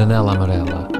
janela amarela.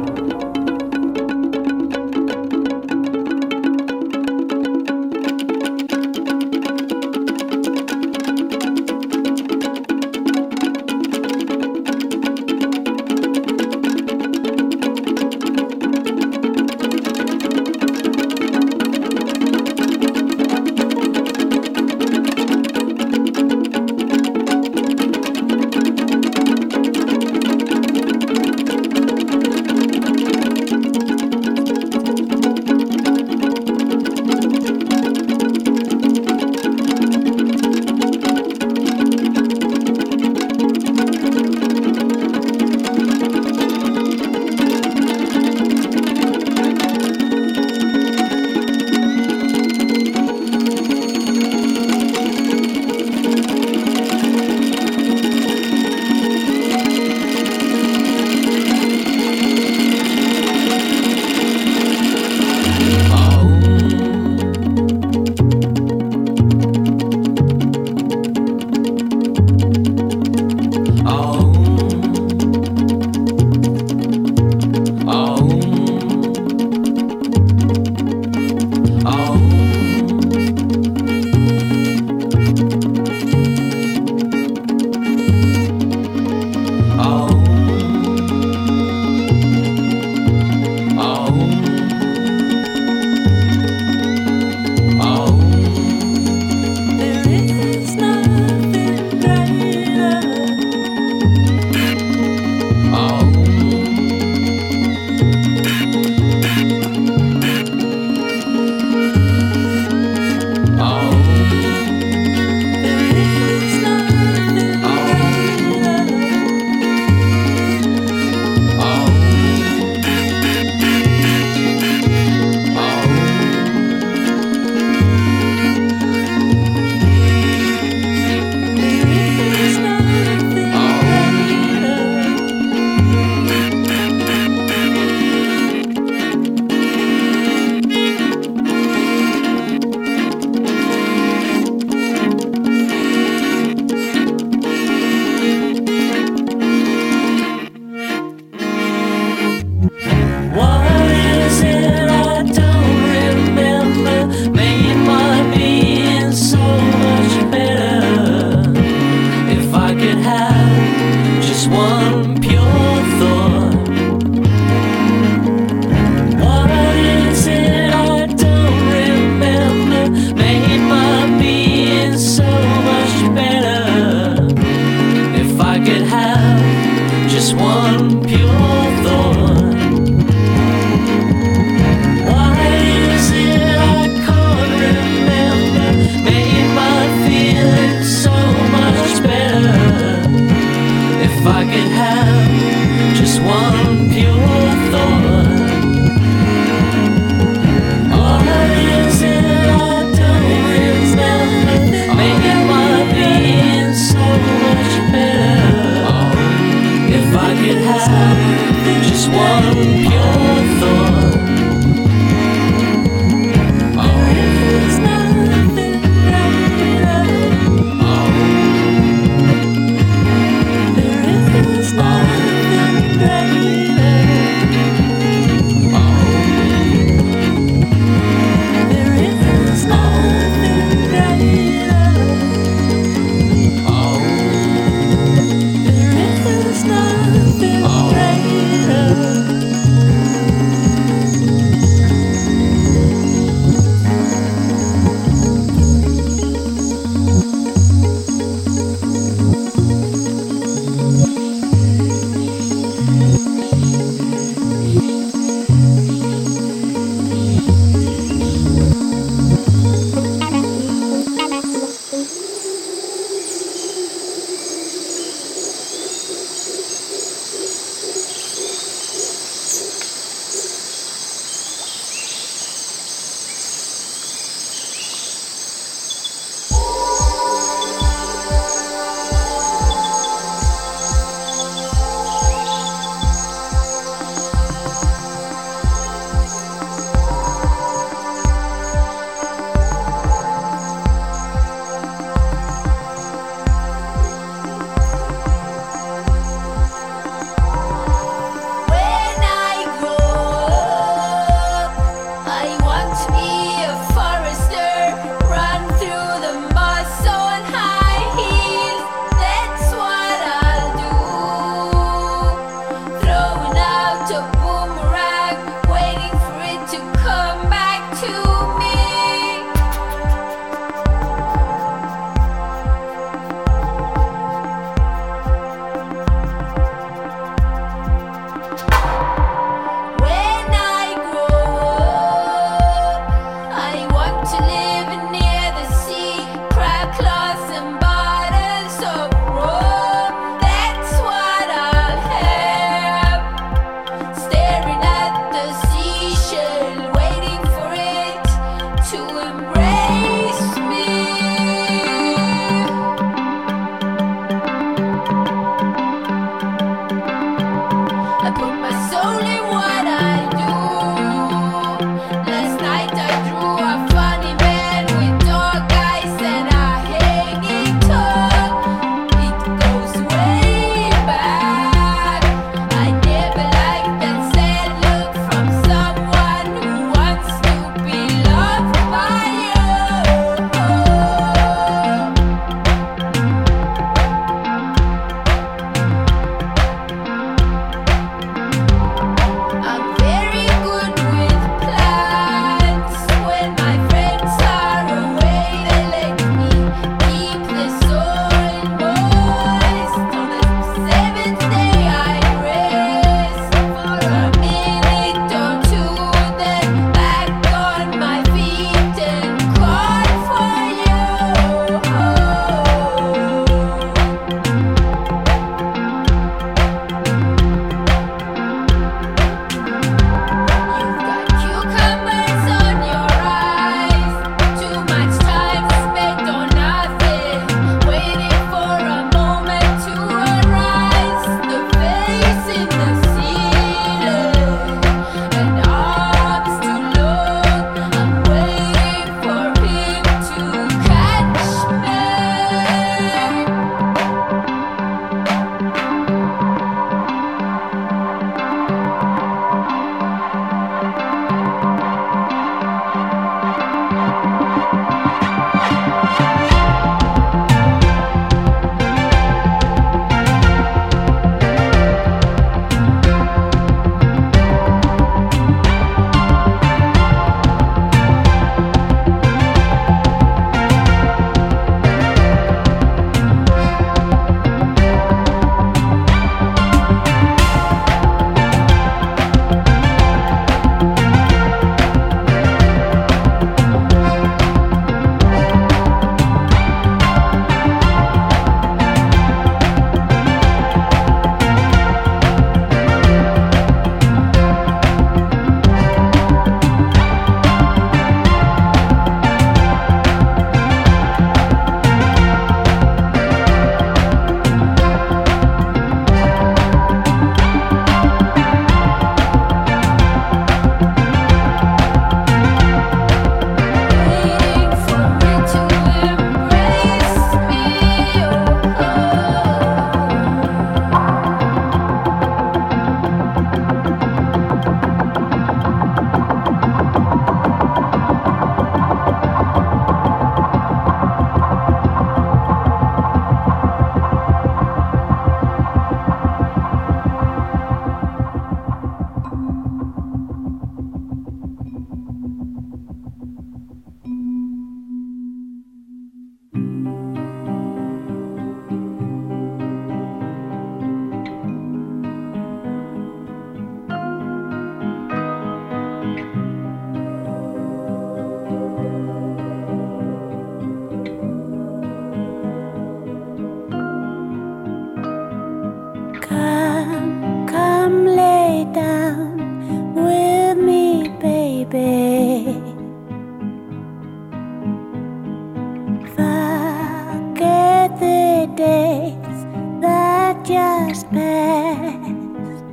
just best.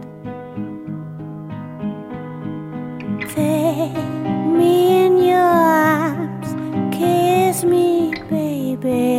Take me in your arms, kiss me, baby.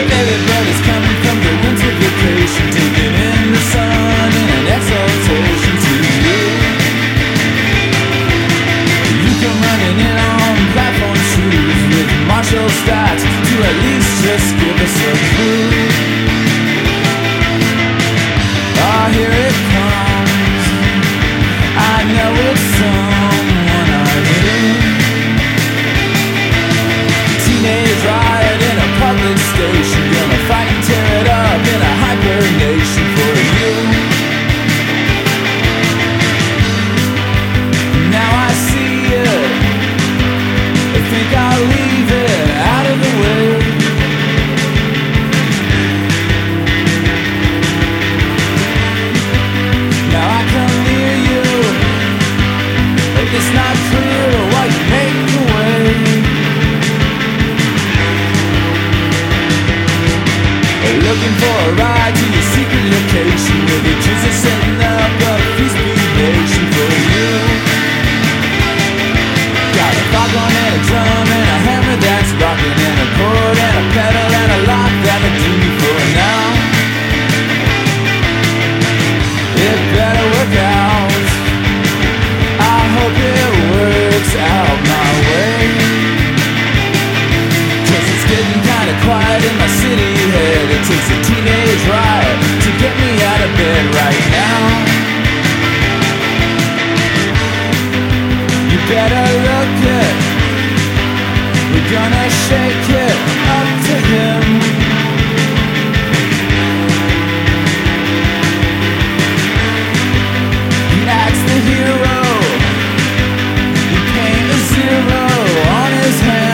Everybody's his hand.